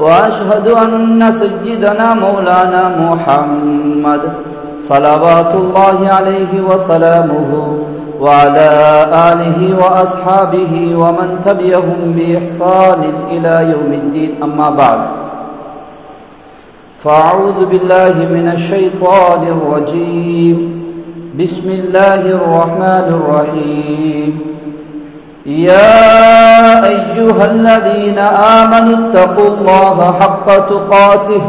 وأشهد أن سيدنا مولانا محمد صلوات الله عليه وسلامه وعلى آله وأصحابه ومن تبعهم بإحسان إلى يوم الدين. أما بعد فأعوذ بالله من الشيطان الرجيم. بسم الله الرحمن الرحيم. يا ايها الذين امنوا اتقوا الله حق تقاته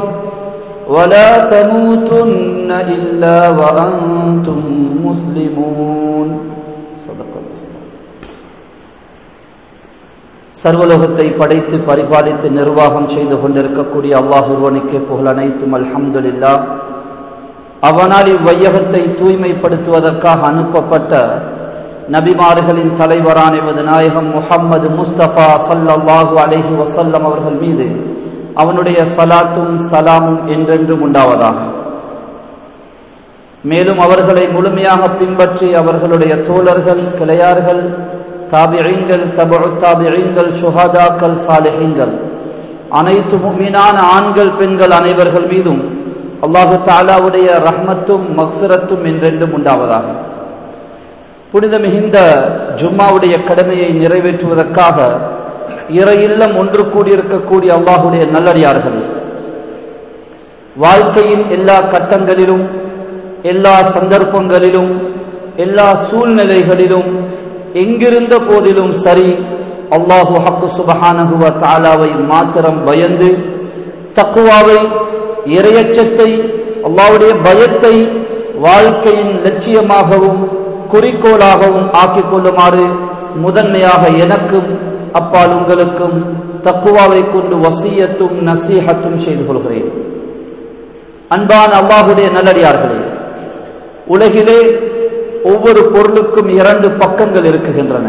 ولا تموتن الا وانتم مسلمون صدق الله சர்வலோகத்தை படைத்து பரிபாலித்து நிர்வாகம் செய்து கொண்டிருக்கக்கூடிய அல்லாஹ் ஒருவனுக்கு புகழ் அனைத்தும் அல்ஹம்துலில்லா அவனால் இவ்வையகத்தை தூய்மைப்படுத்துவதற்காக அனுப்பப்பட்ட நபிமார்களின் தலைவரான இவது நாயகம் முஹம்மது முஸ்தபா சல்லாஹு அலஹி வசல்லம் அவர்கள் மீது அவனுடைய சலாத்தும் சலாமும் என்றென்றும் உண்டாவதாக. மேலும் அவர்களை முழுமையாக பின்பற்றி அவர்களுடைய தோழர்கள் கிளையார்கள் தாபிழீங்கள் தபு தாபிழீங்கள் சுஹாதாக்கள் சாலிஹீங்கள் அனைத்து மீனான ஆண்கள் பெண்கள் அனைவர்கள் மீதும் அல்லாஹு தாலாவுடைய ரஹ்மத்தும் மக்ஃபிரத்தும் என்றென்றும் உண்டாவதாக. புனித மிகுந்த ஜும்மாவுடைய கடமையை நிறைவேற்றுவதற்காக இற இல்லம் ஒன்று கூடியிருக்கக்கூடிய அல்லாஹுடைய நல்லடியார்கள். வாழ்க்கையின் எல்லா கட்டங்களிலும் எல்லா சந்தர்ப்பங்களிலும் எல்லா சூழ்நிலைகளிலும் எங்கிருந்த போதிலும் சரி அல்லாஹு ஹக்கு சுபஹானகுவ தாலாவை மாத்திரம் பயந்து தக்குவாவை இரையச்சத்தை அல்லாவுடைய பயத்தை வாழ்க்கையின் லட்சியமாகவும் குறிக்கோளாகவும் ஆக்கிக் கொள்ளுமாறு முதன்மையாக எனக்கும் அப்பால் உங்களுக்கும் தக்குவாவை கொண்டு வசியத்தும் நசீகத்தும் செய்து கொள்கிறேன். அன்பான அல்லாஹுடைய நல்லடியார்களே உலகிலே ஒவ்வொரு பொருளுக்கும் இரண்டு பக்கங்கள் இருக்குகின்றன.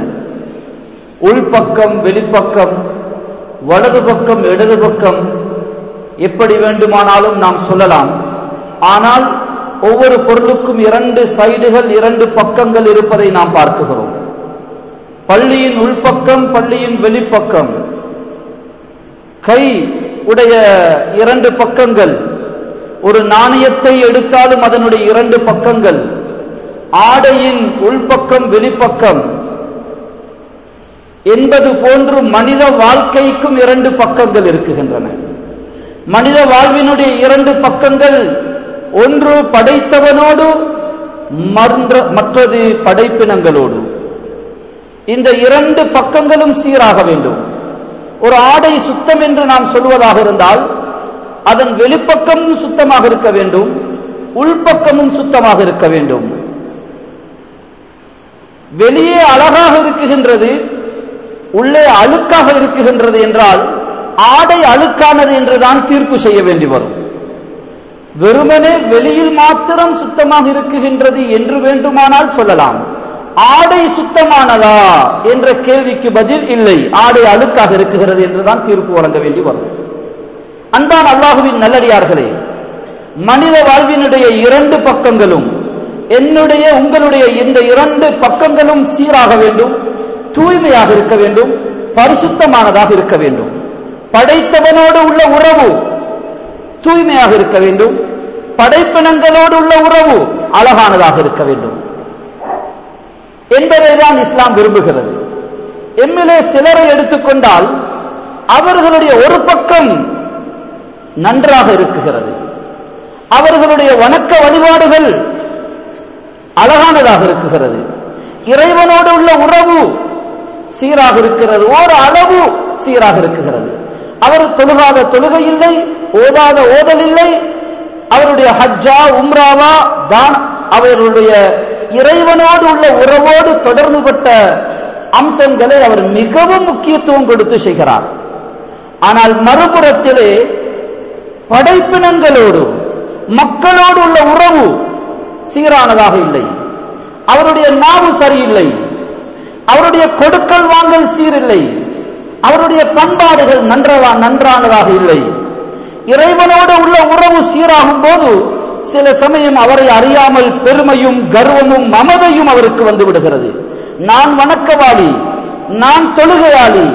உள்பக்கம் வெளிப்பக்கம் வலது பக்கம் இடது பக்கம் எப்படி வேண்டுமானாலும் நாம் சொல்லலாம். ஆனால் ஒவ்வொரு பொருளுக்கும் இரண்டு சைடுகள் இரண்டு பக்கங்கள் இருப்பதை நாம் பார்க்குகிறோம். பள்ளியின் உள்பக்கம் பள்ளியின் வெளிப்பக்கம். கை உடைய இரண்டு பக்கங்கள். ஒரு நாணயத்தை எடுத்தாலும் அதனுடைய இரண்டு பக்கங்கள். ஆடையின் உள்பக்கம் வெளிப்பக்கம். என்பது போன்று மனித வாழ்க்கைக்கும் இரண்டு பக்கங்கள் இருக்குகின்றன. மனித வாழ்வினுடைய இரண்டு பக்கங்கள் ஒன்று படைத்தவனோடு மற்றது படைப்பினங்களோடு. இந்த இரண்டு பக்கங்களும் சீராக வேண்டும். ஒரு ஆடை சுத்தம் என்று நாம் சொல்வதாக இருந்தால் அதன் வெளிப்பக்கமும் சுத்தமாக இருக்க வேண்டும் உள்பக்கமும் சுத்தமாக இருக்க வேண்டும். வெளியே அழகாக இருக்குகின்றது உள்ளே அழுக்காக இருக்குகின்றது என்றால் ஆடை அழுக்கானது என்றுதான் தீர்ப்பு செய்ய வேண்டி வரும். வெறுமனே வெளியில் மாத்திரம் சுத்தமாக இருக்குகின்றது என்று வேண்டுமானால் சொல்லலாம். ஆடை சுத்தமானதா என்ற கேள்விக்கு பதில் இல்லை. ஆடை அழுக்காக இருக்குகிறது என்றுதான் தீர்ப்பு வழங்க வேண்டி வரும். அன்பான் அல்லாஹுவின் நல்லடியார்களே மனித வாழ்வினுடைய இரண்டு பக்கங்களும் என்னுடைய உங்களுடைய இந்த இரண்டு பக்கங்களும் சீராக வேண்டும் தூய்மையாக இருக்க வேண்டும் பரிசுத்தமானதாக இருக்க வேண்டும். படைத்தவனோடு உள்ள உறவு தூய்மையாக இருக்க வேண்டும். படைப்பினங்களோடு உள்ள உறவு அழகானதாக இருக்க வேண்டும். என்பதை தான் இஸ்லாம் விரும்புகிறது. எம்மிலே சிலரை எடுத்துக்கொண்டால் அவர்களுடைய ஒரு பக்கம் நன்றாக இருக்குகிறது. அவர்களுடைய வணக்க வழிபாடுகள் அழகானதாக இருக்குகிறது. இறைவனோடு உள்ள உறவு சீராக இருக்கிறது. ஓர் அளவு சீராக இருக்குகிறது. அவர் தொழுகாத தொழுகை இல்லை ஓதாத ஓதல் இல்லை அவருடைய ஹஜ்ஜா உம்ராவா தான் அவருடைய இறைவனோடு உள்ள உறவோடு தொடர்புபட்ட அம்சங்களை அவர் மிகவும் முக்கியத்துவம் கொடுத்து செய்கிறார். ஆனால் மறுபுறத்திலே படைப்பினங்களோடு மக்களோடு உள்ள உறவு சீரானதாக இல்லை. அவருடைய நாவு சரியில்லை. அவருடைய கொடுக்கல் வாங்கல் சீரில்லை. அவருடைய பண்பாடுகள் நன்றதா நன்றானதாக இல்லை. இறைவனோடு உள்ள உறவு சீராகும் போது சில சமயம் அவரை அறியாமல் பெருமையும் கர்வமும் மமதையும் அவருக்கு வந்து விடுகிறது. நான் வணக்கவாளி நான் தொழுகையாளி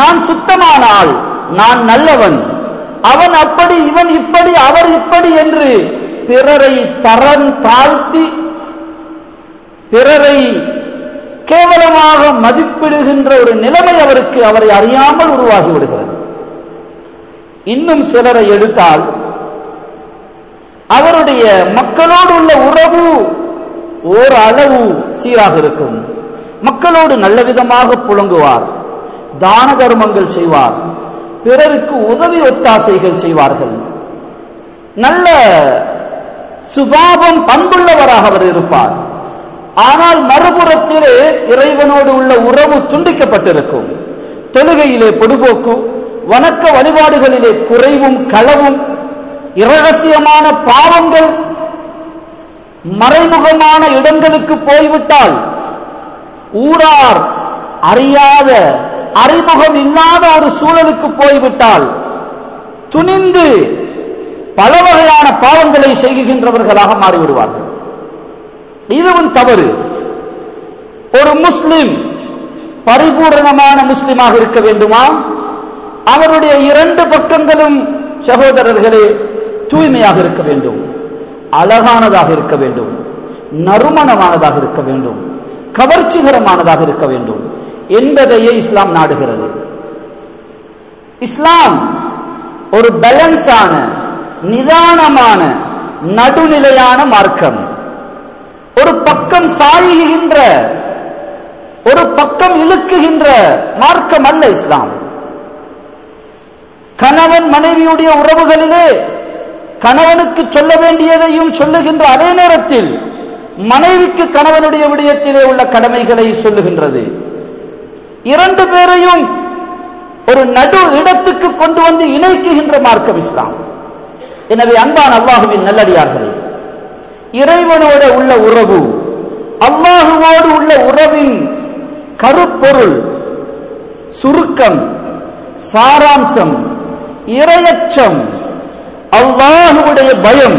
நான் சுத்தமான ஆள் நான் நல்லவன். அவன் அப்படி இவன் இப்படி அவர் இப்படி என்று பிறரை தரம் தாழ்த்தி பிறரை கேவலமாக மதிப்பிடுகின்ற ஒரு நிலைமை அவருக்கு அவரை அறியாமல் உருவாகி விடுகிறது. இன்னும் சிலரை எடுத்தால் அவருடைய மக்களோடு உள்ள உறவு ஓர் சீராக இருக்கும். மக்களோடு நல்ல விதமாக புழங்குவார் தான தர்மங்கள் செய்வார் பிறருக்கு உதவி ஒத்தாசைகள் செய்வார்கள். நல்ல சுபாவம் பண்புள்ளவராக அவர் இருப்பார். ஆனால் மறுபுறத்திலே இறைவனோடு உள்ள உறவு துண்டிக்கப்பட்டிருக்கும். தொழுகையிலே பொடுபோக்கு வணக்க வழிபாடுகளிலே குறைவும் களவும் இரகசியமான பாவங்கள் மறைமுகமான இடங்களுக்கு போய்விட்டால் ஊரார் அறியாத அறிமுகம் இல்லாத ஒரு சூழலுக்கு போய்விட்டால் துணிந்து பல வகையான பாவங்களை செய்கின்றவர்களாக மாறிவிடுவார்கள். இதுவும் தவறு. ஒரு முஸ்லிம் பரிபூர்ணமான முஸ்லிமாக இருக்க வேண்டுமா? அவருடைய இரண்டு பக்கங்களும் சகோதரர்களே தூய்மையாக இருக்க வேண்டும். அழகானதாக இருக்க வேண்டும். நறுமணமானதாக இருக்க வேண்டும். கவர்ச்சிகரமானதாக இருக்க வேண்டும். என்பதையே இஸ்லாம் நாடுகிறது. இஸ்லாம் ஒரு பேலன்ஸான நிதானமான நடுநிலையான மார்க்கம். ஒரு பக்கம் சாயுகின்ற ஒரு பக்கம் இழுக்குகின்ற மார்க்கம் அல்ல இஸ்லாம். கணவன் மனைவியுடைய உறவுகளிலே கணவனுக்கு சொல்ல வேண்டியதையும் சொல்லுகின்ற அதே நேரத்தில் மனைவிக்கு கணவனுடைய விடயத்திலே உள்ள கடமைகளை சொல்லுகின்றது. இரண்டு பேரையும் ஒரு நடு இடத்துக்கு கொண்டு வந்து இணைக்குகின்ற மார்க்கம் இஸ்லாம். எனவே அன்பான் அல்லாஹுவின் நல்லடியார்கள் இறைவனோட உள்ள உறவு அல்லாஹுவோடு உள்ள உறவின் கருப்பொருள் சுருக்கம் சாராம்சம் இரையச்சம் அல்லாஹுடைய பயம்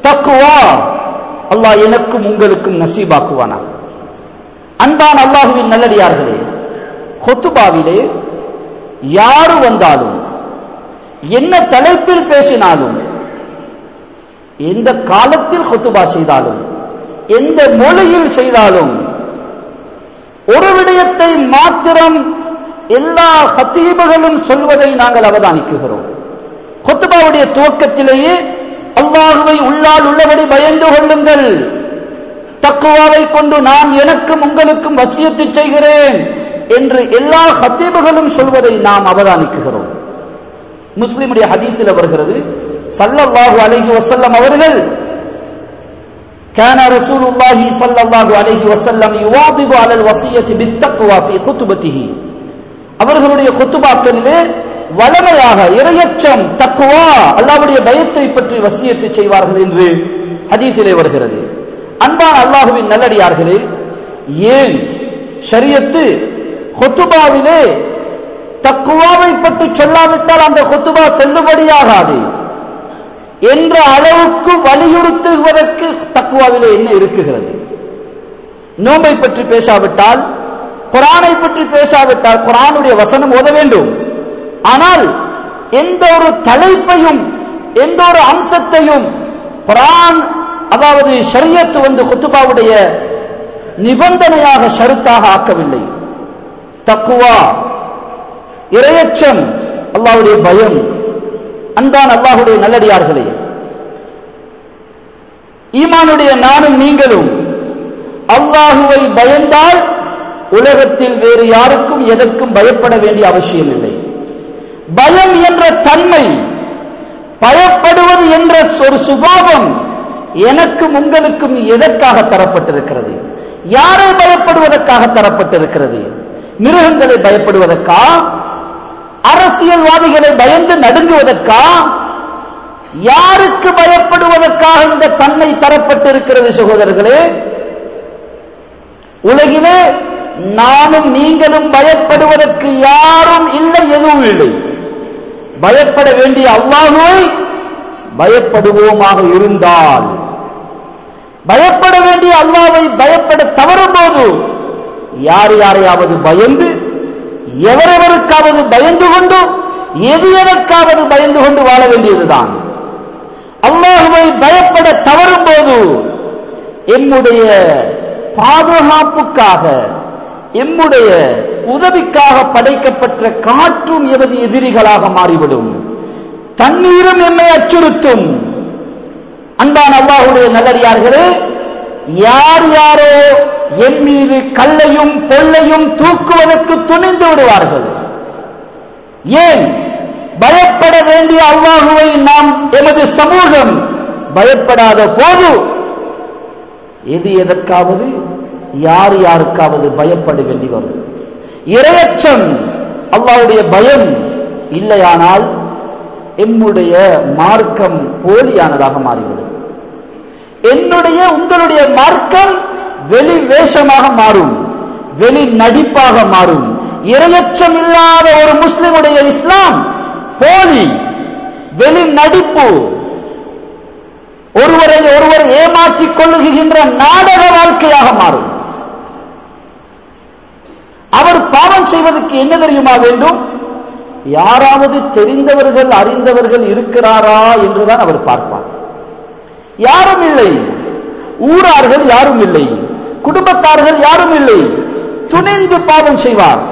தக்குவா அல்லாஹ் எனக்கும் உங்களுக்கும் நசீபாக்குவானா? அன்பான் அல்லாஹுவின் நல்லடியார்களே கொத்துபாவிலே யாரு வந்தாலும் என்ன தலைப்பில் பேசினாலும் எந்த காலத்தில் ஹொத்துபா செய்தாலும் எந்த மொழியில் செய்தாலும் ஒரு விடயத்தை மாத்திரம் எல்லா ஹத்தீபுகளும் சொல்வதை நாங்கள் அவதானிக்குகிறோம். கொத்துபாவுடைய துவக்கத்திலேயே அல்லாஹுவை உள்ளால் உள்ளபடி பயந்து கொள்ளுங்கள். தக்குவாவை கொண்டு நான் எனக்கும் உங்களுக்கும் வசியத்து செய்கிறேன் என்று எல்லா ஹத்தீபுகளும் சொல்வதை நாம் அவதானிக்குகிறோம். முஸ்லிமுடைய ஹதீஸில் வருகிறது சல்லல்லாஹு அலைஹி வஸல்லம் அவர்கள் كان رسول الله صلى الله عليه وسلم يواظب على الوصية بالتقوى في خطبته அவர்களுடைய குத்துபாக்களிலே வளமையாக இரையச்சம் தக்குவா அல்லாவுடைய பயத்தை பற்றி வசியத்தை செய்வார்கள் என்று ஹதீஸிலே வருகிறது அன்பான அல்லாஹுவின் நல்லடியார்களே ஏன் ஷரியத்து கொத்துபாவிலே தக்குவாவை பற்றி சொல்லாவிட்டால் அந்த கொத்துபா செல்லுபடியாகாது என்ற அளவுக்கு வலியுறுத்துவதற்கு தக்குவாவிலே என்ன இருக்குகிறது? நோம்பை பற்றி பேசாவிட்டால் குரானை பற்றி பேசாவிட்டால் குரானுடைய வசனம் ஓத வேண்டும். ஆனால் எந்த ஒரு தலைப்பையும் எந்த ஒரு அம்சத்தையும் குரான் அதாவது ஷரியத்து வந்து குத்துபாவுடைய நிபந்தனையாக ஷருத்தாக ஆக்கவில்லை. தக்குவா இரையச்சம் அல்லாவுடைய பயம். அன்பான் அல்லாஹுடைய நல்லடியார்களே ஈமானுடைய நானும் நீங்களும் அல்லாஹுவை பயந்தால் உலகத்தில் வேறு யாருக்கும் எதற்கும் பயப்பட வேண்டிய அவசியம் இல்லை. பயம் என்ற தன்மை பயப்படுவது என்ற ஒரு சுபாவம் எனக்கும் உங்களுக்கும் எதற்காக தரப்பட்டிருக்கிறது? யாரை பயப்படுவதற்காக தரப்பட்டிருக்கிறது? மிருகங்களை பயப்படுவதற்கா? அரசியல்வாதிகளை பயந்து நடுங்குவதற்கா? யாருக்கு பயப்படுவதற்காக இந்த தன்மை தரப்பட்டிருக்கிறது சகோதரர்களே? உலகிலே நானும் நீங்களும் பயப்படுவதற்கு யாரும் இல்லை எதுவும் இல்லை. பயப்பட வேண்டிய அல்லாஹுவை பயப்படுவோமாக இருந்தால். பயப்பட வேண்டிய அல்லாவை பயப்பட தவறும் போது யார் யாரையாவது பயந்து எவரெவருக்காவது பயந்து கொண்டு எது எதற்காவது பயந்து கொண்டு வாழ வேண்டியதுதான். அல்லாஹுவை பயப்பட தவறும் போது எம்முடைய பாதுகாப்புக்காக எம்முடைய உதவிக்காக படைக்கப்பட்ட காற்றும் எமது எதிரிகளாக மாறிவிடும். தண்ணீரும் எம்மை அச்சுறுத்தும். அன்பான் அல்லாஹுடைய நல்லடியார்களே யார் யாரோ என் மீது கல்லையும் பொல்லையும் தூக்குவதற்கு துணிந்து விடுவார்கள். ஏன்? பயப்பட வேண்டிய அல்லாஹுவை நாம் எமது சமூகம் பயப்படாத போது எது எதற்காவது யார் யாருக்காவது பயப்பட வேண்டி வரும். இரையச்சம் அல்லாவுடைய பயம் இல்லையானால் எம்முடைய மார்க்கம் போலியானதாக மாறிவிடும். என்னுடைய உங்களுடைய மார்க்கம் வெளி வேஷமாக மாறும் வெளி நடிப்பாக மாறும். இரையச்சம் இல்லாத ஒரு முஸ்லிமுடைய இஸ்லாம் போலி வெளி நடிப்பு ஒருவரை ஒருவர் ஏமாற்றிக் கொள்ளுகின்ற நாடக வாழ்க்கையாக மாறும். அவர் பாவம் செய்வதற்கு என்ன தெரியுமா வேண்டும்? யாராவது தெரிந்தவர்கள் அறிந்தவர்கள் இருக்கிறாரா என்றுதான் அவர் பார்ப்பார். யாரும் இல்லை. ஊரார்கள் யாரும் இல்லை. குடும்பத்தார்கள் யாரும் இல்லை. துணிந்து பாவம் செய்வார்.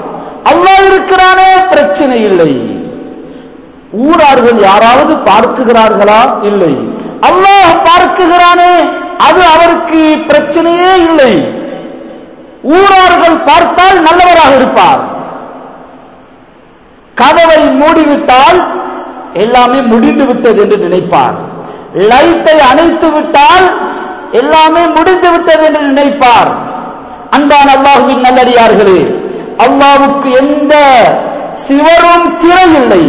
அல்லா இருக்கிறானே பிரச்சனை இல்லை. ஊரார்கள் யாராவது பார்க்குகிறார்களா? இல்லை. அல்லாஹ் பார்க்குகிறானே அது அவருக்கு பிரச்சனையே இல்லை. ஊரார்கள் பார்த்தால் நல்லவராக இருப்பார். கதவை மூடிவிட்டால் எல்லாமே முடிந்து விட்டது என்று நினைப்பார். லைட்டை அணைத்து விட்டால் எல்லாமே முடிந்து விட்டது என்று நினைப்பார். அன்பான் அல்லாஹுவின் நல்லடியார்களே அல்லாவுக்கு எந்த சிவரும் திரையில்லை இல்லை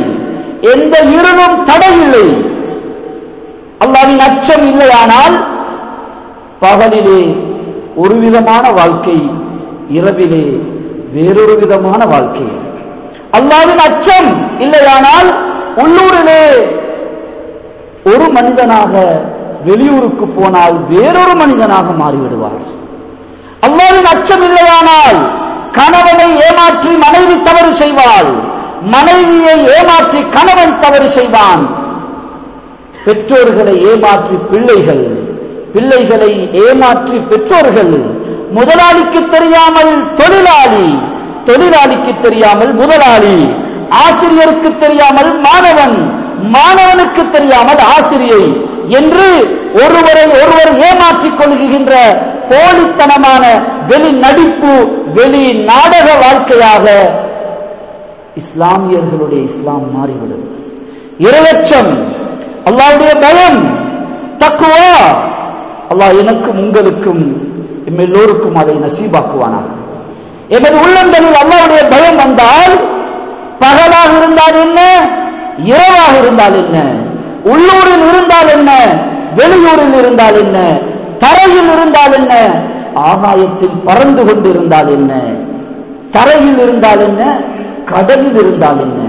எந்த இருளும் தடை இல்லை அல்லாவின் அச்சம் இல்லையானால் பகலிலே ஒரு விதமான வாழ்க்கை இரவிலே வேறொரு விதமான வாழ்க்கை. அல்லாவின் அச்சம் இல்லையானால் உள்ளூரிலே ஒரு மனிதனாக வெளியூருக்கு போனால் வேறொரு மனிதனாக மாறிவிடுவார். அல்லாவின் அச்சம் இல்லையானால் கணவனை ஏமாற்றி மனைவி தவறு செய்வாள். மனைவியை ஏமாற்றி கணவன் தவறு செய்வான். பெற்றோர்களை ஏமாற்றி பிள்ளைகள் பிள்ளைகளை ஏமாற்றி பெற்றோர்கள் முதலாளிக்கு தெரியாமல் தொழிலாளி தொழிலாளிக்கு தெரியாமல் முதலாளி ஆசிரியருக்கு தெரியாமல் மாணவன் மாணவனுக்கு தெரியாமல் ஆசிரியை என்று ஒருவரை ஒருவர் ஏமாற்றிக் கொள்கின்ற போலித்தனமான வெளி நடிப்பு வெளி நாடக வாழ்க்கையாக இஸ்லாமியர்களுடைய இஸ்லாம் மாறிவிடும். இரையச்சம் அல்லாவுடைய பயம் தக்குவா. அல்லாஹ் எனக்கும் உங்களுக்கும் எம் எல்லோருக்கும் அதை நசீபாக்குவானாக. எமது உள்ளங்களில் அல்லாவுடைய பயம் வந்தால் பகலாக இருந்தால் என்ன? இரவாக இருந்தால் என்ன? உள்ளூரில் இருந்தால் என்ன? வெளியூரில் இருந்தால் என்ன? தரையில் இருந்தால் என்ன? ஆகாயத்தில் பறந்து கொண்டிருந்தால் என்ன? தரையில் இருந்தால் என்ன? கடலில் இருந்தால் என்ன?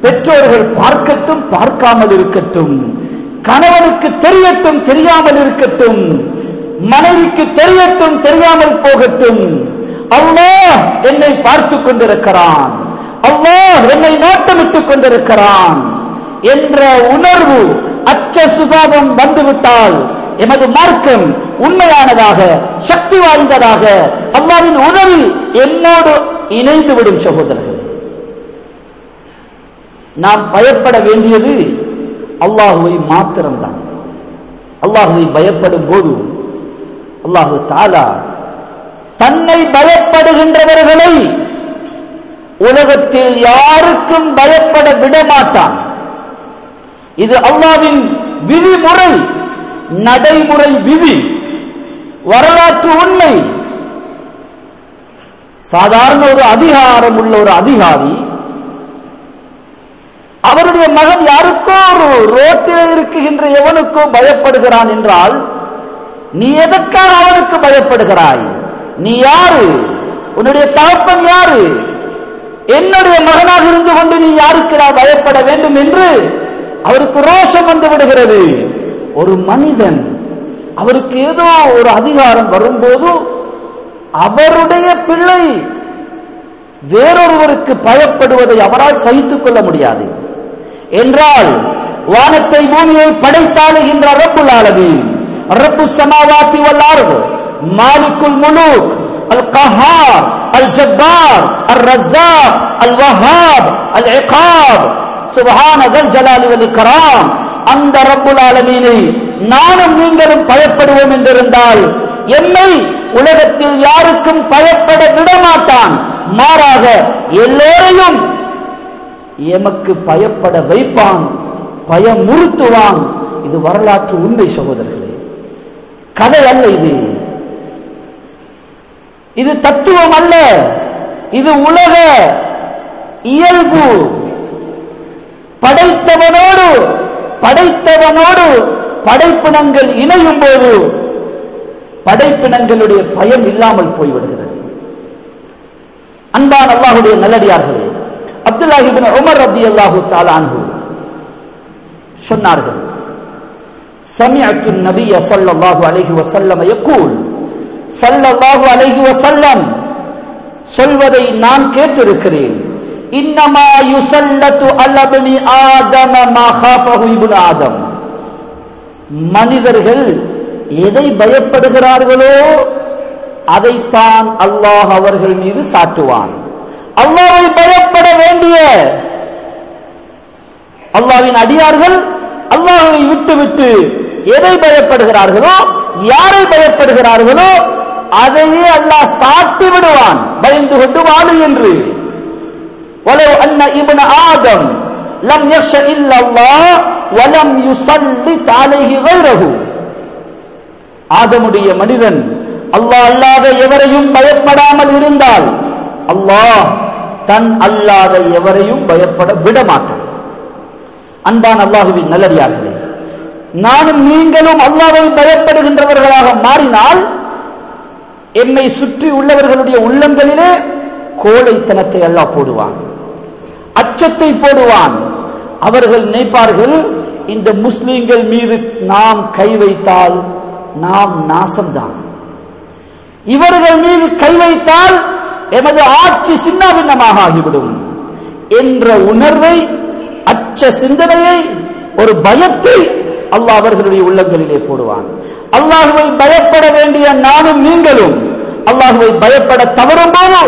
பெற்றோர்கள் பார்க்கட்டும் பார்க்காமல் இருக்கட்டும். கணவனுக்கு தெரியட்டும் தெரியாமல் இருக்கட்டும். மனைவிக்கு தெரியட்டும் தெரியாமல் போகட்டும். அவனோ என்னை பார்த்துக் கொண்டிருக்கிறான். அல்லாஹ் என்னை நாட்டமிட்டுக் கொண்டிருக்கிறான் என்ற உணர்வு அச்ச சுபாவம் வந்துவிட்டால் எமது மார்க்கம் உண்மையானதாக சக்தி வாய்ந்ததாக அல்லாவின் உதவி என்னோடு இணைந்துவிடும் சகோதரர்கள். நாம் பயப்பட வேண்டியது அல்லாஹுவை மாத்திரம்தான். அல்லாஹுவை பயப்படும் போது அல்லாஹு தாலா தன்னை பயப்படுகின்றவர்களை உலகத்தில் யாருக்கும் பயப்பட விட மாட்டான் இது அல்லாவின் விதிமுறை நடைமுறை விதி வரலாற்று உண்மை. சாதாரண ஒரு அதிகாரம் உள்ள ஒரு அதிகாரி அவருடைய மகன் யாருக்கோ ஒரு ரோட்டில் இருக்குகின்ற எவனுக்கோ பயப்படுகிறான் என்றால் நீ எதற்காக அவனுக்கு பயப்படுகிறாய்? நீ யாரு? உன்னுடைய தகப்பன் யாரு? என்னுடைய மகனாக இருந்து கொண்டு நீ யாருக்கு நான் பயப்பட வேண்டும் என்று அவருக்கு ரோஷம் வந்து விடுகிறது. ஒரு மனிதன் அவருக்கு ஏதோ ஒரு அதிகாரம் வரும்போது அவருடைய பிள்ளை வேறொருவருக்கு பயப்படுவதை அவரால் சகித்துக் கொள்ள முடியாது. என்றால் வானத்தை பூமியை படைத்தாளுகின்ற ரப்புல் ஆலமீன் ரப்பு சமாவாத்தி வல்லார்கள் மாலிக்குல் முலூக் அல் கஹார் அல் الرزاق الوهاب العقاب. அல் அல் இகாப் சுபஹான ஜலாலி வல் இக்ராம் அந்த ரப்புல் ஆலமீனை நானும் நீங்களும் பயப்படுவோம் என்றிருந்தால் என்னை உலகத்தில் யாருக்கும் பயப்பட விடமாட்டான். மாறாக எல்லோரையும் எமக்கு பயப்பட வைப்பான் பயமுறுத்துவான். இது வரலாற்று உண்மை சகோதரர்களே. கதை அல்ல இது. இது தத்துவம் அல்ல இது உலக இயல்பு. படைத்தவனோடு படைத்தவனோடு படைப்பினங்கள் இணையும் போது படைப்பினங்களுடைய பயம் இல்லாமல் போய்விடுகிறது. அன்பான் அல்லாஹுடைய நல்லடியார்களே அப்துல்லாஹிபின் உமர் ரத்தி அல்லாஹு தாலான்ஹு சொன்னார்கள் சமயத்தின் நபிய சொல்லல்லாஹு அலஹி வசல்லம யக்கூல் சல்லல்லாஹு அலைகுவ வசல்லம் சொல்வதை நான் கேட்டிருக்கிறேன். இன்னமா யுசல்லத்து அல்லபனி ஆதம மஹாபஹு இப்னு ஆதம். மனிதர்கள் எதை பயப்படுகிறார்களோ அதைத்தான் அல்லாஹ் அவர்கள் மீது சாட்டுவான். அல்லாவை பயப்பட வேண்டிய அல்லாவின் அடியார்கள் அல்லாஹை விட்டுவிட்டு எதை பயப்படுகிறார்களோ யாரை பயப்படுகிறார்களோ அதையே அல்லாஹ் சாட்டி விடுவான் பயந்து கொண்டு வாழு என்று ولو أن ابن آدم لم يخش إلا الله ولم يسلط عليه غيره ஆதமுடைய மனிதன் அல்லாஹ் அல்லாத எவரையும் பயப்படாமல் இருந்தால் அல்லாஹ் தன் அல்லாத எவரையும் பயப்பட விட மாட்டான் அன்பான் அல்லாஹுவின் நல்லடியார்களே நானும் நீங்களும் அல்லாவை பயப்படுகின்றவர்களாக மாறினால் என்னை சுற்றி உள்ளவர்களுடைய உள்ளங்களிலே கோழைத்தனத்தை அல்லாஹ் போடுவான். அச்சத்தை போடுவான். அவர்கள் நினைப்பார்கள் இந்த முஸ்லிம்கள் மீது நாம் கை வைத்தால் நாம் நாசம்தான். இவர்கள் மீது கை வைத்தால் எமது ஆட்சி சின்னாபின்னமாக ஆகிவிடும் என்ற உணர்வை அச்ச சிந்தனையை ஒரு பயத்தை அல்லாஹ் அவர்களுடைய உள்ளங்களிலே போடுவான். அல்லாஹுவை பயப்பட வேண்டிய நானும் நீங்களும் அல்லாஹுவை பயப்பட தவறும் போது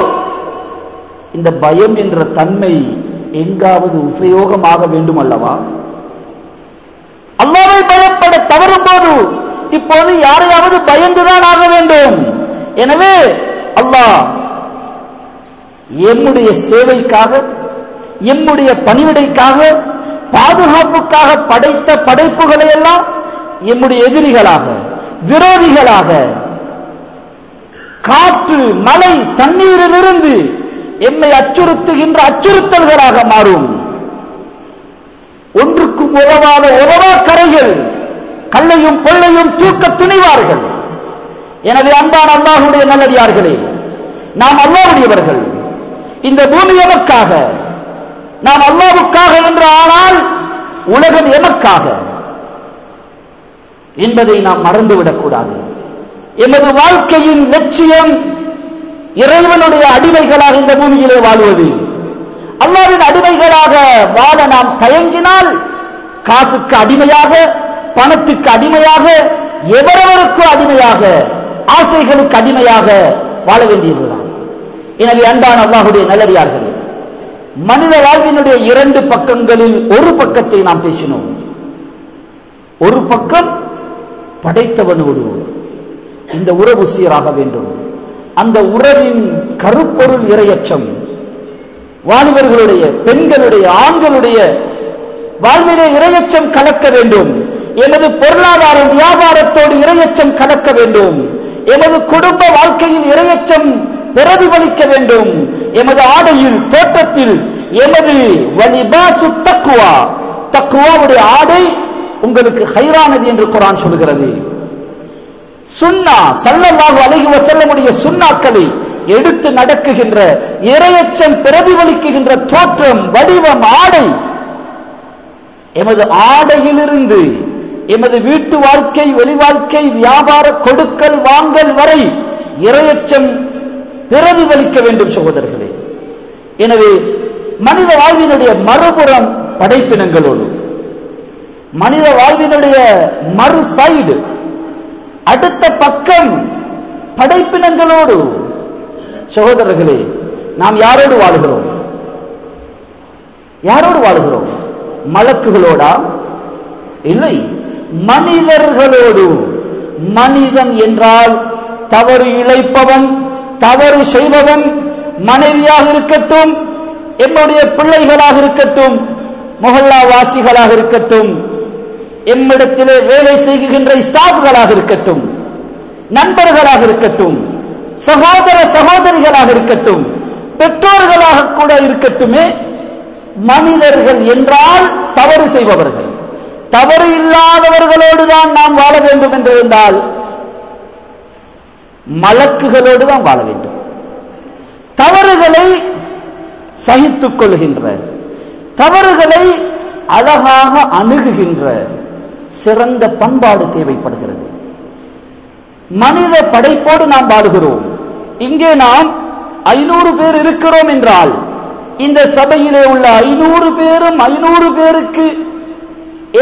இந்த பயம் என்ற தன்மை எங்காவது உபயோகமாக வேண்டும் அல்லவா? அல்லாவை பயப்பட தவறும் போது இப்போது யாரையாவது பயந்துதான் ஆக வேண்டும். எனவே அல்லாஹ் எம்முடைய சேவைக்காக எம்முடைய பணிவிடைக்காக பாதுகாப்புக்காக படைத்த படைப்புகளை எல்லாம் எம்முடைய எதிரிகளாக விரோதிகளாக காற்று மலை தண்ணீரிலிருந்து எம்மை அச்சுறுத்துகின்ற அச்சுறுத்தல்களாக மாறும். ஒன்றுக்கும் உறவாத உறவா கரைகள் கல்லையும் பொள்ளையும் தூக்க துணிவார்கள். எனவே அன்பான அல்லாஹுடைய நல்லடியார்களே நாம் அல்லாவுடையவர்கள் இந்த பூமி எமக்காக நாம் அல்லாவுக்காக என்று ஆனால் உலகம் எமக்காக? என்பதை நாம் மறந்துவிடக்கூடாது எமது வாழ்க்கையின் லட்சியம் இறைவனுடைய அடிமைகளாக இந்த பூமியிலே வாழ்வது. அல்லாவின் அடிமைகளாக வாழ நாம் தயங்கினால் காசுக்கு அடிமையாக பணத்துக்கு அடிமையாக எவரவருக்கோ அடிமையாக ஆசைகளுக்கு அடிமையாக வாழ வேண்டியதுதான். எனவே அன்பான அல்லாஹுடைய நல்லடியார்களே மனித வாழ்வினுடைய இரண்டு பக்கங்களில் ஒரு பக்கத்தை நாம் பேசினோம். ஒரு பக்கம் படைத்தவனோடு இந்த உறவு சீராக வேண்டும். அந்த உறவின் கருப்பொருள் இரையச்சம் வாலிபர்களுடைய பெண்களுடைய ஆண்களுடைய வாழ்விலே இரையச்சம் கலக்க வேண்டும். எனது பொருளாதார வியாபாரத்தோடு இரையச்சம் கலக்க வேண்டும். எனது குடும்ப வாழ்க்கையில் இரையச்சம் பிரதிபலிக்க வேண்டும். எமது ஆடையில் தோற்றத்தில் எமது வலிபாசு தக்குவா தக்குவாவுடைய ஆடை உங்களுக்கு ஹைரானது என்று குரான் சொல்கிறது. சுன்னா சல்லல்லாஹு அலைஹி வஸல்லமுடைய சுண்ணாக்களை எடுத்து நடக்குகின்ற இரையச்சம் பிரதிபலிக்குகின்ற தோற்றம் வடிவம் ஆடை. எமது ஆடையிலிருந்து எமது வீட்டு வாழ்க்கை வெளி வாழ்க்கை வியாபார கொடுக்கல் வாங்கல் வரை இரையச்சம் பிரதிபலிக்க வேண்டும் சகோதரர்களே. எனவே மனித வாழ்வினுடைய மறுபுறம் படைப்பினங்களோடு மனித வாழ்வினுடைய மறு சைடு அடுத்த பக்கம் படைப்பினங்களோடு சகோதரர்களே நாம் யாரோடு வாழுகிறோம்? யாரோடு வாழுகிறோம்? மலக்குகளோடா? இல்லை மனிதர்களோடு. மனிதன் என்றால் தவறு இழைப்பவன் தவறு செய்பவன் மனைவியாக இருக்கட்டும் என்னுடைய பிள்ளைகளாக இருக்கட்டும் முகல்லா வாசிகளாக இருக்கட்டும் எம்மிடத்திலே வேலை செய்கின்ற ஸ்டாஃப்களாக இருக்கட்டும் நண்பர்களாக இருக்கட்டும் சகோதர சகோதரிகளாக இருக்கட்டும் பெற்றோர்களாக கூட இருக்கட்டுமே மனிதர்கள் என்றால் தவறு செய்பவர்கள். தவறு இல்லாதவர்களோடு தான் நாம் வாழ வேண்டும் என்று இருந்தால் மலக்குகளோடு தான் வாழ வேண்டும். தவறுகளை சகித்துக் கொள்கின்ற தவறுகளை அழகாக அணுகுகின்ற சிறந்த பண்பாடு தேவைப்படுகிறது. மனித படைப்போடு நாம் வாழுகிறோம். இங்கே நாம் ஐநூறு பேர் இருக்கிறோம் என்றால் இந்த சபையிலே உள்ள ஐநூறு பேரும் ஐநூறு பேருக்கு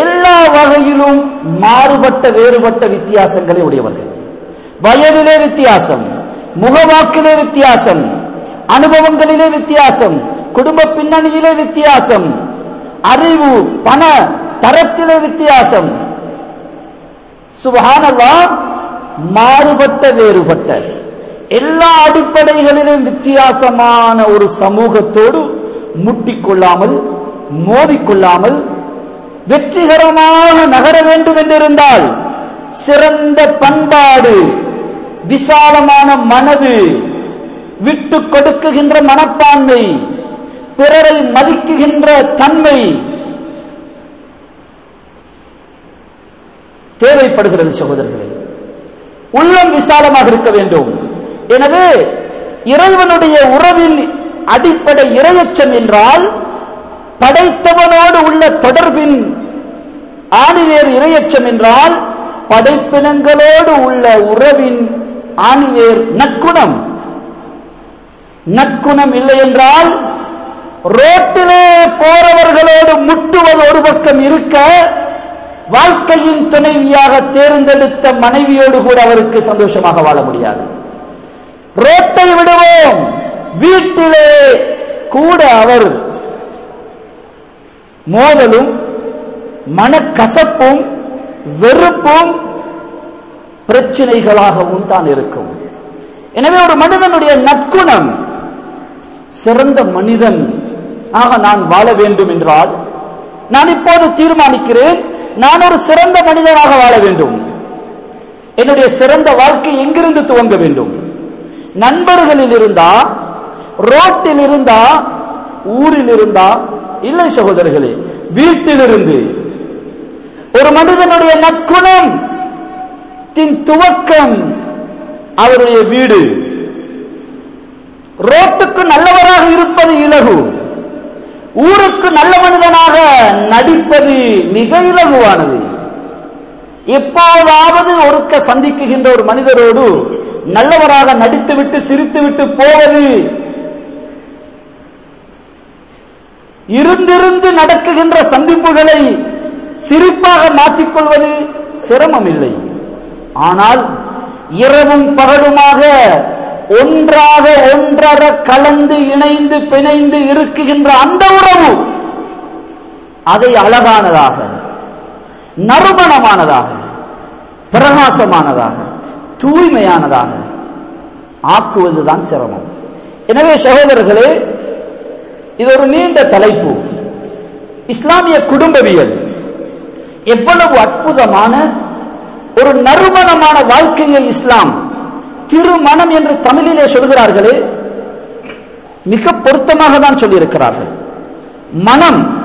எல்லா வகையிலும் மாறுபட்ட வேறுபட்ட வித்தியாசங்களை உடையவர்கள். வயதிலே வித்தியாசம் முகவாக்கிலே வித்தியாசம் அனுபவங்களிலே வித்தியாசம் குடும்ப பின்னணியிலே வித்தியாசம் அறிவு பண தரத்திலே வித்தியாசம். சுபஹானல்லா மாறுபட்ட வேறுபட்ட எல்லா அடிப்படைகளிலும் வித்தியாசமான ஒரு சமூகத்தோடு முட்டிக்கொள்ளாமல் மோதிக்கொள்ளாமல் வெற்றிகரமாக நகர வேண்டும் என்றிருந்தால் சிறந்த பண்பாடு விசாலமான மனது விட்டு கொடுக்குகின்ற மனப்பான்மை பிறரை மதிக்குகின்ற தன்மை தேவைப்படுகிறது சகோதரர்களே. உள்ளம் விசாலமாக இருக்க வேண்டும். எனவே இறைவனுடைய உறவில் அடிப்படை இரையச்சம் என்றால் படைத்தவனோடு உள்ள தொடர்பின் ஆணிவேர் இரையச்சம் என்றால் படைப்பினங்களோடு உள்ள உறவின் ஆணிவேர் நற்குணம். நற்குணம் இல்லை என்றால் ரோட்டிலே போறவர்களோடு முட்டுவது ஒரு பக்கம் இருக்க வாழ்க்கையின் துணைவியாக தேர்ந்தெடுத்த மனைவியோடு கூட அவருக்கு சந்தோஷமாக வாழ முடியாது. ரோட்டை விடுவோம். வீட்டிலே கூட அவர் மோதலும் மனக்கசப்பும் வெறுப்பும் பிரச்சனைகளாகவும் தான் இருக்கும். எனவே ஒரு மனிதனுடைய நற்குணம் சிறந்த மனிதன் ஆக நான் வாழ வேண்டும் என்றால் நான் இப்போது தீர்மானிக்கிறேன் நான் ஒரு சிறந்த மனிதனாக வாழ வேண்டும். என்னுடைய சிறந்த வாழ்க்கை எங்கிருந்து துவங்க வேண்டும்? நண்பர்களில் இருந்தா ரோட்டில் இருந்தா ஊரில் இருந்தா இல்லை சகோதரர்களே வீட்டிலிருந்து. ஒரு மனிதனுடைய நற்குணம் துவக்கம் அவருடைய வீடு. ரோட்டுக்கு நல்லவராக இருப்பது இலகு. ஊருக்கு நல்ல மனிதனாக நடிப்பது மிக இலகுவானது. எப்போதாவது ஒருக்க சந்திக்குகின்ற ஒரு மனிதரோடு நல்லவராக நடித்துவிட்டு சிரித்துவிட்டு போவது இருந்திருந்து நடக்குகின்ற சந்திப்புகளை சிரிப்பாக மாற்றிக்கொள்வது சிரமம் இல்லை ஆனால் இரவும் பகலுமாக ஒன்றாக ஒன்றர கலந்து இணைந்து பிணைந்து இருக்குகின்ற அந்த உறவு அதை அழகானதாக நறுமணமானதாக பிரகாசமானதாக தூய்மையானதாக ஆக்குவதுதான் சிரமம். எனவே சகோதரர்களே இது ஒரு நீண்ட தலைப்பு. இஸ்லாமிய குடும்பவியல் எவ்வளவு அற்புதமான ஒரு நறுமணமான வாழ்க்கையை இஸ்லாம். திருமணம் என்று தமிழிலே சொல்கிறார்களே மிக பொருத்தமாக தான் சொல்லியிருக்கிறார்கள். மனம்.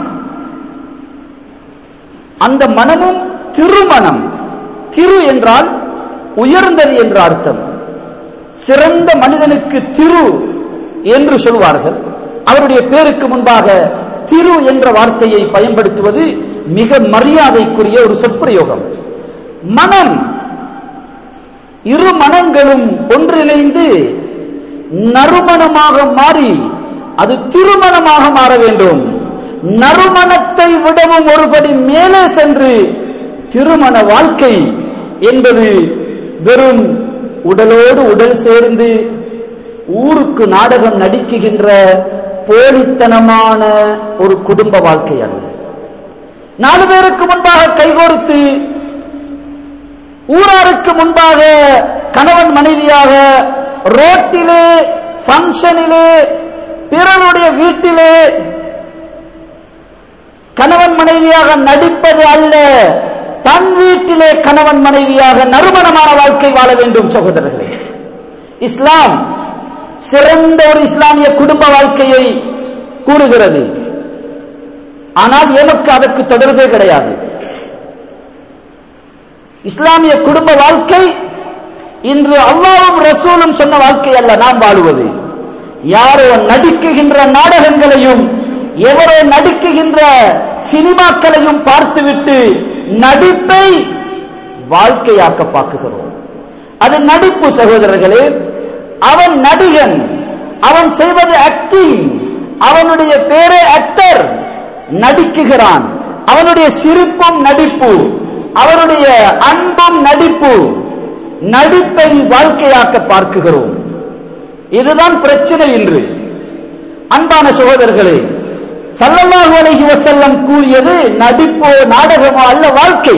அந்த மனமும் திருமணம். திரு என்றால் உயர்ந்தது என்ற அர்த்தம். சிறந்த மனிதனுக்கு திரு என்று சொல்வார்கள். அவருடைய பேருக்கு முன்பாக திரு என்ற வார்த்தையை பயன்படுத்துவது மிக மரியாதைக்குரிய ஒரு சொற்பிரயோகம். மனம். இரு மனங்களும் ஒன்றிணைந்து நறுமணமாக மாறி அது திருமணமாக மாற வேண்டும். நறுமணத்தை விடவும் ஒருபடி மேலே சென்று திருமண வாழ்க்கை என்பது வெறும் உடலோடு உடல் சேர்ந்து ஊருக்கு நாடகம் நடிக்குகின்ற போலித்தனமான ஒரு குடும்ப வாழ்க்கை அல்ல. நாலு பேருக்கு முன்பாக கைகோர்த்து ஊராருக்கு முன்பாக கணவன் மனைவியாக ரோட்டிலே பங்கனிலே பிறருடைய வீட்டிலே கணவன் மனைவியாக நடிப்பது அல்ல. தன் வீட்டிலே கணவன் மனைவியாக நறுமணமான வாழ்க்கை வாழ வேண்டும் சகோதரர்களே. இஸ்லாம் சிறந்த ஒரு இஸ்லாமிய குடும்ப வாழ்க்கையை கூறுகிறது. ஆனால் எனக்கு அதற்கு தொடர்பே கிடையாது. இஸ்லாமிய குடும்ப வாழ்க்கை இன்று அல்லாவும் ரசூலும் சொன்ன வாழ்க்கை அல்ல நாம் வாழுவது. யாரோ நடிக்குகின்ற நாடகங்களையும் எவரோ நடிக்குகின்ற சினிமாக்களையும் பார்த்துவிட்டு நடிப்பை வாழ்க்கையாக்க பார்க்குகிறோம். அது நடிப்பு சகோதரர்களே அவன் நடிகன் அவன் செய்வது ஆக்டிங் அவனுடைய பேரே ஆக்டர் நடிக்குகிறான். அவனுடைய சிரிப்பும் நடிப்பு. அவருடைய அன்பும் நடிப்பு நடிப்பை வாழ்க்கையாக்க பார்க்குகிறோம். இதுதான் பிரச்சனை இன்று. அன்பான சகோதரர்களே சல்லல்லாஹு அலைஹி வசல்லம் கூறியது நடிப்போ நாடகமோ அல்ல வாழ்க்கை.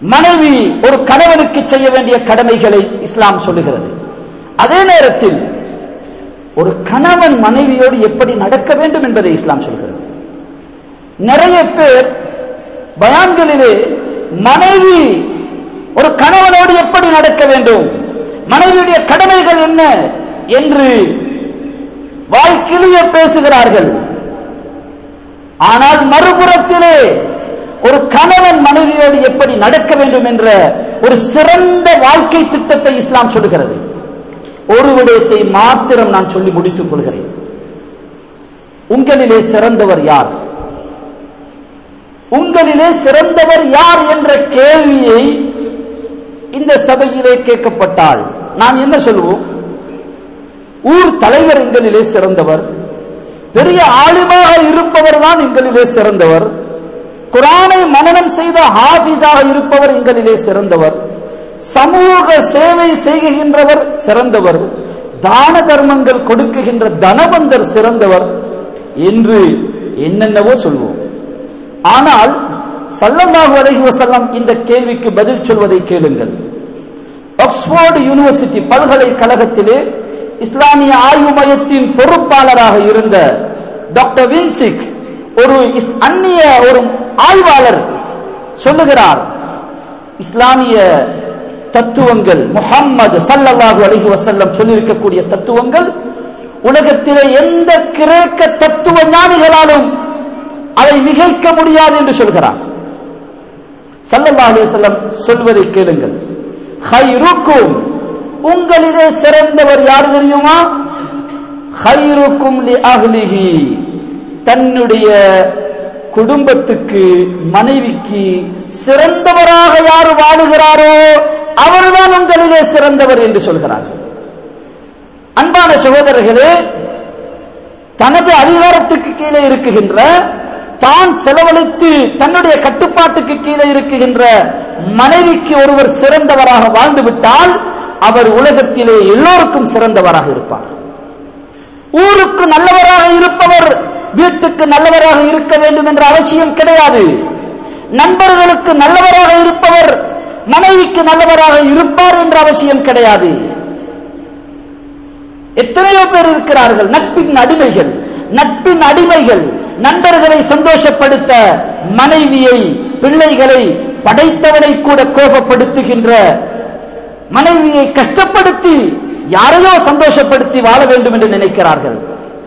மனைவி ஒரு கணவனுக்கு செய்ய வேண்டிய கடமைகளை இஸ்லாம் சொல்லுகிறது. அதே நேரத்தில் ஒரு கணவன் மனைவியோடு எப்படி நடக்க வேண்டும் என்பதை இஸ்லாம் சொல்கிறது. நிறைய பேர் பயான்களிலே மனைவி ஒரு கணவனோடு எப்படி நடக்க வேண்டும்? மனைவியுடைய கடமைகள் என்ன என்று வாய்க்கிளிய பேசுகிறார்கள். ஆனால் மறுபுறத்திலே ஒரு கணவன் மனைவியோடு எப்படி நடக்க வேண்டும் என்ற ஒரு சிறந்த வாழ்க்கை திட்டத்தை இஸ்லாம் சொல்லுகிறது. ஒரு விடயத்தை மாத்திரம் நான் சொல்லி முடித்துக் கொள்கிறேன். உங்களிலே சிறந்தவர் யார்? உங்களிலே சிறந்தவர் யார் என்ற கேள்வியை இந்த சபையிலே கேட்கப்பட்டால் நாம் என்ன சொல்லுவோம்? ஊர் தலைவர் எங்களிலே சிறந்தவர் பெரிய ஆளுமாக இருப்பவர் தான் எங்களிலே சிறந்தவர் குரானை மனநம் செய்த ஹாஃபிஸாக இருப்பவர் எங்களிலே சிறந்தவர் சமூக சேவை செய்கின்றவர் சிறந்தவர் தான தர்மங்கள் கொடுக்குகின்ற தனவந்தர் சிறந்தவர் என்று என்னென்னவோ சொல்வோம். ஆனால் சல்லல்லாஹு அலைஹி இந்த கேள்விக்கு பதில் சொல்வதை கேளுங்கள். ஆக்ஸ்போர்டு யூனிவர்சிட்டி பல்கலைக்கழகத்திலே இஸ்லாமிய ஆய்வு மையத்தின் பொறுப்பாளராக இருந்த டாக்டர் வின்சிக் ஒரு இஸ்- அந்நிய ஒரு ஆய்வாளர் சொல்லுகிறார் இஸ்லாமிய தத்துவங்கள் முகம்மது சல்லல்லாஹு அலைஹி வசல்லம் சொல்லியிருக்கக்கூடிய தத்துவங்கள் உலகத்திலே எந்த கிரேக்க தத்துவ ஞானிகளாலும் அதை மிகைக்க முடியாது என்று சொல்கிறார். சல்லல்லா அலிசல்லம் சொல்வதை கேளுங்கள். ஹைருக்கும் உங்களிலே சிறந்தவர் யார் தெரியுமா? ஹைருக்கும் லி அஹ்லிஹி தன்னுடைய குடும்பத்துக்கு மனைவிக்கு சிறந்தவராக யார் வாழுகிறாரோ அவர்தான் உங்களிலே சிறந்தவர் என்று சொல்கிறார் அன்பான சகோதரர்களே தனது அதிகாரத்துக்கு கீழே இருக்குகின்ற தான் செலவழித்து தன்னுடைய கட்டுப்பாட்டுக்கு கீழே இருக்குகின்ற மனைவிக்கு ஒருவர் சிறந்தவராக வாழ்ந்துவிட்டால் அவர் உலகத்திலே எல்லோருக்கும் சிறந்தவராக இருப்பார். ஊருக்கு நல்லவராக இருப்பவர் வீட்டுக்கு நல்லவராக இருக்க வேண்டும் என்ற அவசியம் கிடையாது. நண்பர்களுக்கு நல்லவராக இருப்பவர் மனைவிக்கு நல்லவராக இருப்பார் என்ற அவசியம் கிடையாது. எத்தனையோ பேர் இருக்கிறார்கள். நட்பின் அடிமைகள் நட்பின் அடிமைகள் நண்பர்களை சந்தோஷப்படுத்த மனைவியை பிள்ளைகளை படைத்தவனை கூட கோபப்படுத்துகின்ற மனைவியை கஷ்டப்படுத்தி யாரையோ சந்தோஷப்படுத்தி வாழ வேண்டும் என்று நினைக்கிறார்கள்.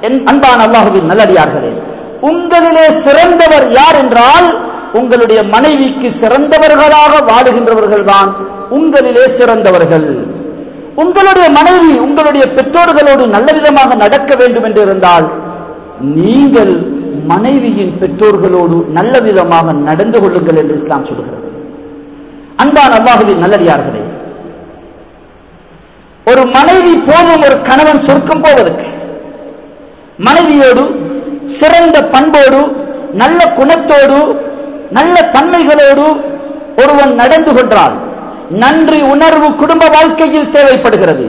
என் அன்பான் அல்லாஹுவின் நல்லடியார்களே உங்களிலே சிறந்தவர் யார் என்றால் உங்களுடைய மனைவிக்கு சிறந்தவர்களாக வாழுகின்றவர்கள் தான் உங்களிலே சிறந்தவர்கள். உங்களுடைய மனைவி உங்களுடைய பெற்றோர்களோடு நல்ல விதமாக நடக்க வேண்டும் என்று இருந்தால் நீங்கள் மனைவியின் பெற்றோர்களோடு நல்ல விதமாக நடந்து கொள்ளுங்கள் என்று இஸ்லாம் சொல்கிறது அன்பான் அல்லாஹுவின் நல்லடியார்களே ஒரு மனைவி போதும் ஒரு கணவன் சொர்க்கம் போவதற்கு மனைவியோடு சிறந்த பண்போடு நல்ல குணத்தோடு நல்ல தன்மைகளோடு ஒருவன் நடந்து கொண்டால் நன்றி உணர்வு குடும்ப வாழ்க்கையில் தேவைப்படுகிறது.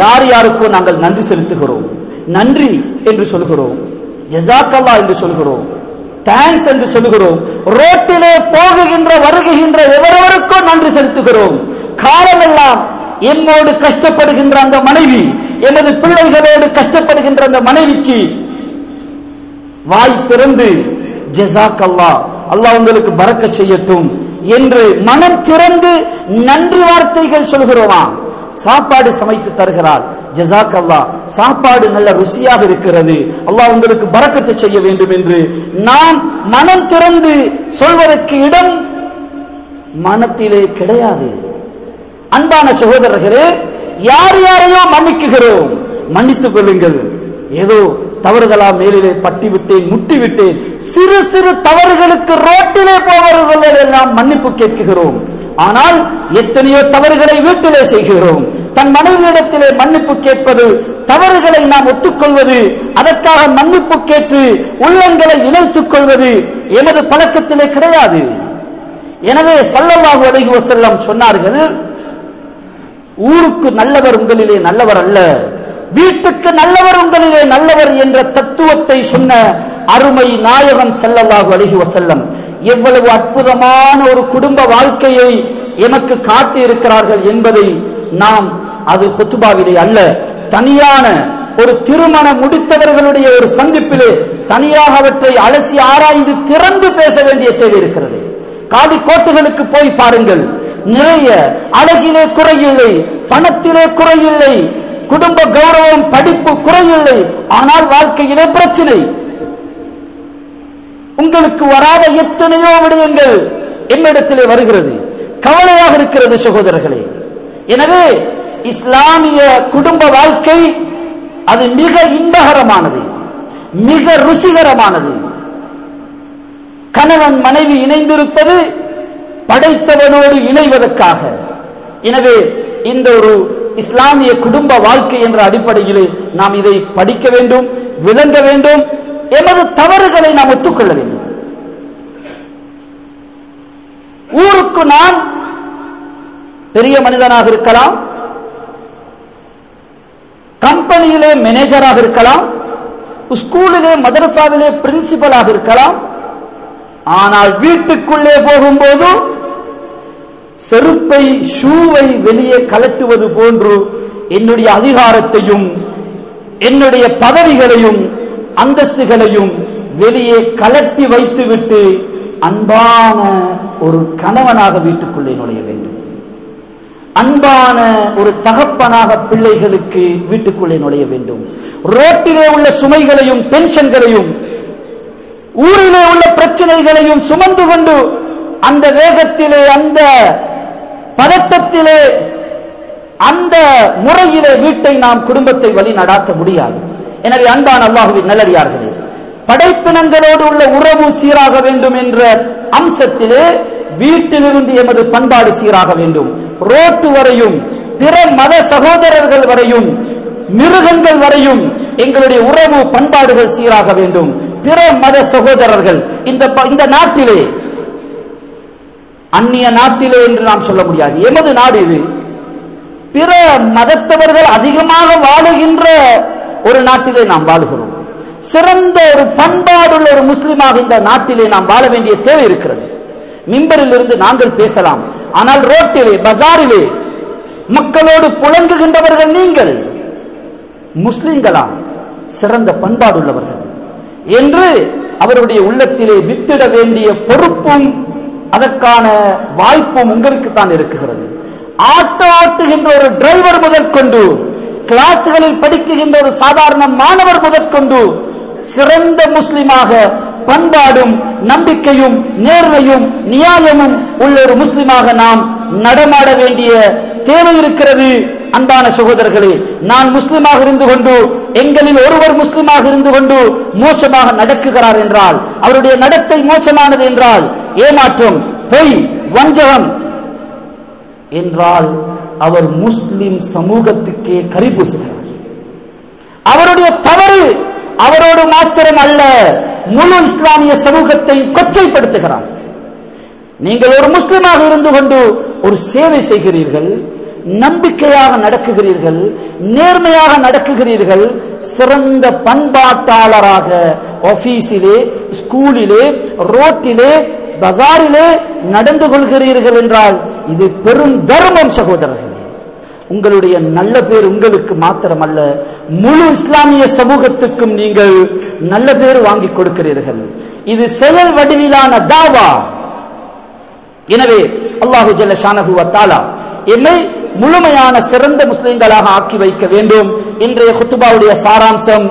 யார் யாருக்கோ நாங்கள் நன்றி செலுத்துகிறோம். நன்றி என்று சொல்கிறோம். ஜசாக்கல்லா என்று சொல்கிறோம். தேங்க்ஸ் என்று சொல்கிறோம். ரோட்டிலே போகுகின்ற வருகின்ற எவரவருக்கும் நன்றி செலுத்துகிறோம். காலமெல்லாம் என்னோடு கஷ்டப்படுகின்ற அந்த மனைவி எனது பிள்ளைகளோடு கஷ்டப்படுகின்ற அந்த மனைவிக்கு வாய் திறந்து ஜெசாக் அல்லா அல்லாஹ் உங்களுக்கு பறக்க செய்யட்டும் என்று மனம் திறந்து நன்றி வார்த்தைகள் சொல்கிறோமா? சாப்பாடு சமைத்து தருகிறார் ஜசாக் அல்லா சாப்பாடு நல்ல ருசியாக இருக்கிறது. அல்லாஹ் உங்களுக்கு பறக்கத்தை செய்ய வேண்டும் என்று நாம் மனம் திறந்து சொல்வதற்கு இடம் மனத்திலே கிடையாது. அன்பான சகோதரர்களே யார் யாரையோ மன்னிக்குகிறோம். மன்னித்துக் கொள்ளுங்கள். ஏதோ தவறுகளா மேலிலே பட்டி விட்டேன் முட்டி விட்டேன் சிறு சிறு தவறுகளுக்கு ரோட்டிலே போவர்கள் எல்லாம் மன்னிப்பு கேட்கிறோம். ஆனால் எத்தனையோ தவறுகளை வீட்டிலே செய்கிறோம். தன் மனைவியிடத்திலே மன்னிப்பு கேட்பது தவறுகளை நாம் ஒத்துக்கொள்வது அதற்காக மன்னிப்பு கேட்டு உள்ளங்களை இணைத்துக் கொள்வது எமது பழக்கத்திலே கிடையாது. எனவே சல்லல்லாஹு அலைஹி வஸல்லம் சொன்னார்கள் ஊருக்கு நல்லவர் உங்களிலே நல்லவர் அல்ல. வீட்டுக்கு நல்லவர் உங்களிலே நல்லவர் என்ற தத்துவத்தை சொன்ன அருமை நாயகன் ஸல்லல்லாஹு அழகி வசல்லம் எவ்வளவு அற்புதமான ஒரு குடும்ப வாழ்க்கையை எமக்கு காட்டி இருக்கிறார்கள் என்பதை நாம் அது ஹுத்துபாவிலே அல்ல. தனியான ஒரு திருமணம் முடித்தவர்களுடைய ஒரு சந்திப்பிலே தனியாக அவற்றை அலசி ஆராய்ந்து திறந்து பேச வேண்டிய தேவை இருக்கிறது. காதி கோட்டுகளுக்கு போய் பாருங்கள். நிறைய அழகிலே குறையில்லை பணத்திலே குறையில்லை குடும்ப கௌரவம் படிப்பு குறையில்லை. ஆனால் வாழ்க்கையிலே பிரச்சனை. உங்களுக்கு வராத எத்தனையோ விடயங்கள் என்னிடத்திலே வருகிறது. கவலையாக இருக்கிறது சகோதரர்களே. எனவே இஸ்லாமிய குடும்ப வாழ்க்கை அது மிக இன்பகரமானது மிக ருசிகரமானது. கணவன் மனைவி இணைந்திருப்பது படைத்தவனோடு இணைவதற்காக. எனவே இந்த ஒரு இஸ்லாமிய குடும்ப வாழ்க்கை என்ற அடிப்படையிலே நாம் இதை படிக்க வேண்டும் விளங்க வேண்டும். எமது தவறுகளை நாம் ஒத்துக்கொள்ள வேண்டும். ஊருக்கு நான் பெரிய மனிதனாக இருக்கலாம் கம்பெனியிலே மேனேஜராக இருக்கலாம் ஸ்கூலிலே மதரசாவிலே பிரின்சிபலாக இருக்கலாம். ஆனால் வீட்டுக்குள்ளே போகும்போது செருப்பை ஷூவை வெளியே கலட்டுவது போன்று என்னுடைய அதிகாரத்தையும் என்னுடைய பதவிகளையும் அந்தஸ்துகளையும் வெளியே கலட்டி வைத்துவிட்டு அன்பான ஒரு கணவனாக வீட்டுக்குள்ளே நுழைய வேண்டும். அன்பான ஒரு தகப்பனாக பிள்ளைகளுக்கு வீட்டுக்குள்ளே நுழைய வேண்டும். ரோட்டிலே உள்ள சுமைகளையும் டென்ஷன்களையும் ஊரிலே உள்ள பிரச்சனைகளையும் சுமந்து கொண்டு அந்த வேகத்திலே அந்த பதட்டத்திலே அந்த முறையிலே வீட்டை நாம் குடும்பத்தை வழி நடாத்த முடியாது. எனவே அன்பான அல்லாஹுவின் நல்லடியார்களே படைப்பினங்களோடு உள்ள உறவு சீராக வேண்டும் என்ற அம்சத்திலே வீட்டிலிருந்து எமது பண்பாடு சீராக வேண்டும். ரோட்டு வரையும் பிற மத சகோதரர்கள் வரையும் மிருகங்கள் வரையும் எங்களுடைய உறவு பண்பாடுகள் சீராக வேண்டும். பிற மத சகோதரர்கள் இந்த ப- இந்த நாட்டிலே அந்நிய நாட்டிலே என்று நாம் சொல்ல முடியாது. எமது நாடு இது. பிற மதத்தவர்கள் அதிகமாக வாழுகின்ற ஒரு நாட்டிலே நாம் வாழுகிறோம். சிறந்த ஒரு பண்பாடுள்ள ஒரு முஸ்லிமாக இந்த நாட்டிலே நாம் வாழ வேண்டிய தேவை இருக்கிறது. மிம்பரில் இருந்து நாங்கள் பேசலாம். ஆனால் ரோட்டிலே பஜாரிலே மக்களோடு புழங்குகின்றவர்கள் நீங்கள் முஸ்லிம்களா? சிறந்த பண்பாடுள்ளவர்கள். என்று அவருடைய உள்ளத்திலே வித்திட வேண்டிய பொறுப்பும் அதற்கான வாய்ப்பும் உங்களுக்கு தான் இருக்குகிறது. ஆட்டோ ஓட்டுகின்ற ஒரு டிரைவர் முதற்கொண்டு கிளாஸ்களில் படிக்குகின்ற ஒரு சாதாரண மாணவர் முதற்கொண்டு சிறந்த முஸ்லிமாக பண்பாடும் நம்பிக்கையும் நேர்மையும் நியாயமும் உள்ள ஒரு முஸ்லிமாக நாம் நடமாட வேண்டிய தேவை இருக்கிறது. அன்பான சகோதரர்களே நான் முஸ்லிமாக இருந்து கொண்டு எங்களில் ஒருவர் முஸ்லிமாக இருந்து கொண்டு மோசமாக நடக்குகிறார் என்றால் அவருடைய நடத்தை மோசமானது என்றால் ஏமாற்றம் பொய் வஞ்சகம் என்றால் அவர் முஸ்லிம் சமூகத்துக்கே கரிபூசுகிறார் அவருடைய தவறு அவரோடு மாத்திரம் அல்ல முழு இஸ்லாமிய சமூகத்தை கொச்சைப்படுத்துகிறார். நீங்கள் ஒரு முஸ்லிமாக இருந்து கொண்டு ஒரு சேவை செய்கிறீர்கள் நம்பிக்கையாக நடக்குகிறீர்கள் நேர்மையாக நடக்குகிறீர்கள் சிறந்த பண்பாட்டாளராக ஆபீஸிலே ஸ்கூலிலே ரோட்டிலே பசாரிலே நடந்து கொள்கிறீர்கள் என்றால் இது பெரும் தர்மம் சகோதரர்களே. உங்களுடைய நல்ல பேர் உங்களுக்கு மாத்திரமல்ல முழு இஸ்லாமிய சமூகத்துக்கும் நீங்கள் நல்ல பேர் வாங்கி கொடுக்கிறீர்கள். இது செயல் வடிவிலான தாவா. எனவே அல்லாஹு ஜல்ல ஷானஹு வத்தாலா என்னை முழுமையான சிறந்த முஸ்லிம்களாக ஆக்கி வைக்க வேண்டும். இன்றைய குத்துபாவுடைய சாராம்சம்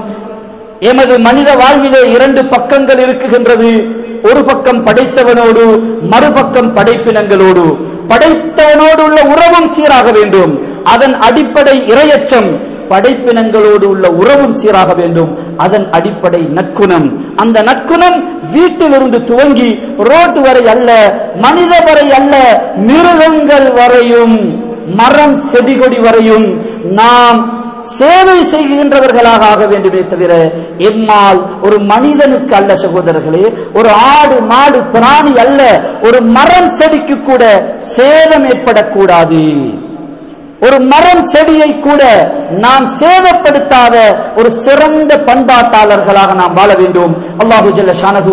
எமது மனித வாழ்விலே இரண்டு பக்கங்கள் இருக்குகின்றது. ஒரு பக்கம் படைத்தவனோடு மறுபக்கம் படைப்பினங்களோடு. படைத்தவனோடு உள்ள உறவும் சீராக வேண்டும். அதன் அடிப்படை இரையச்சம் படைப்பினங்களோடு உள்ள உறவும் சீராக வேண்டும். அதன் அடிப்படை நற்குணம் அந்த நற்குணம் வீட்டிலிருந்து துவங்கி ரோட்டு வரை அல்ல மனித வரை அல்ல மிருகங்கள் வரையும் மரம் செடி கொடி வரையும் நாம் சேவை செய்கின்றவர்களாக ஆக வேண்டுமே தவிர எம்மால் ஒரு மனிதனுக்கு அல்ல சகோதரர்களே ஒரு ஆடு மாடு பிராணி அல்ல ஒரு மரம் செடிக்கு கூட சேதம் ஏற்படக்கூடாது. ஒரு மரம் செடியை கூட நாம் சேதப்படுத்தாத ஒரு சிறந்த பண்பாட்டாளர்களாக நாம் வாழ வேண்டும். அல்லாஹு ஜல்ல ஷானஹு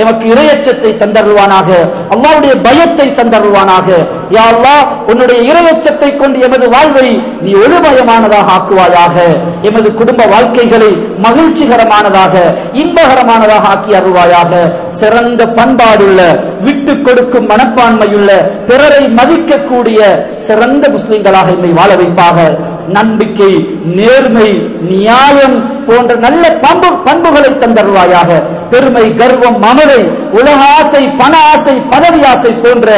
எமக்கு இரையச்சத்தை தந்தருள்வானாக. அல்லாவுடைய பயத்தை தந்தருள்வானாக. யா அல்லா உன்னுடைய இரையச்சத்தை கொண்டு எமது வாழ்வை நீ ஒழுமயமானதாக ஆக்குவாயாக. எமது குடும்ப வாழ்க்கைகளை மகிழ்ச்சிகரமானதாக இன்பகரமானதாக ஆக்கி அருள்வாயாக. சிறந்த பண்பாடுள்ள விட்டு கொடுக்கும் மனப்பான்மையுள்ள பிறரை மதிக்கக்கூடிய சிறந்த முஸ்லிம்களாக என்னை வாழ வைப்பாக நம்பிக்கை நேர்மை நியாயம் போன்ற நல்ல பண்பு பண்புகளை தந்தருவாயாக. பெருமை கர்வம் மமதை உலக ஆசை பண ஆசை பதவி ஆசை போன்ற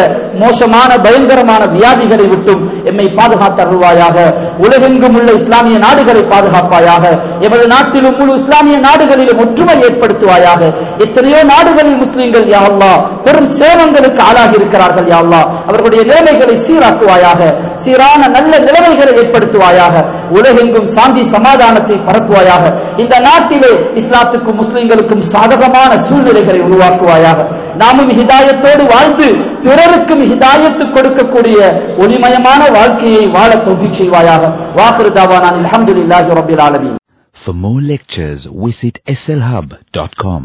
மோசமான பயங்கரமான வியாதிகளை விட்டும் எம்மை பாதுகாத்தருள்வாயாக. உலகெங்கும் உள்ள இஸ்லாமிய நாடுகளை பாதுகாப்பாயாக. எமது நாட்டிலும் முழு இஸ்லாமிய நாடுகளிலும் ஒற்றுமை ஏற்படுத்துவாயாக. எத்தனையோ நாடுகளில் முஸ்லீம்கள் யாவல்லா பெரும் சேவங்களுக்கு ஆளாகி இருக்கிறார்கள் யாவல்லா அவர்களுடைய நிலைமைகளை சீராக்குவாயாக. சீரான நல்ல நிலைமைகளை ஏற்படுத்துவாயாக உலகெங்கும் சாந்தி சமாதானத்தை பரப்புவாயாக இந்த நாட்டிலே இஸ்லாத்துக்கும் முஸ்லிம்களுக்கும் சாதகமான சூழ்நிலைகளை உருவாக்குவாயாக. நாமும் ஹிதாயத்தோடு வாழ்ந்து பிறருக்கும் ஹிதாயத்து கொடுக்கக்கூடிய ஒளிமயமான வாழ்க்கையை வாழ தௌஃபீக் செய்வாயாக. வாக்குறுதாவான தாவானான் அல்ஹம்துலில்லாஹி ரப்பில் ஆலமீன். For more lectures, visit slhub.com.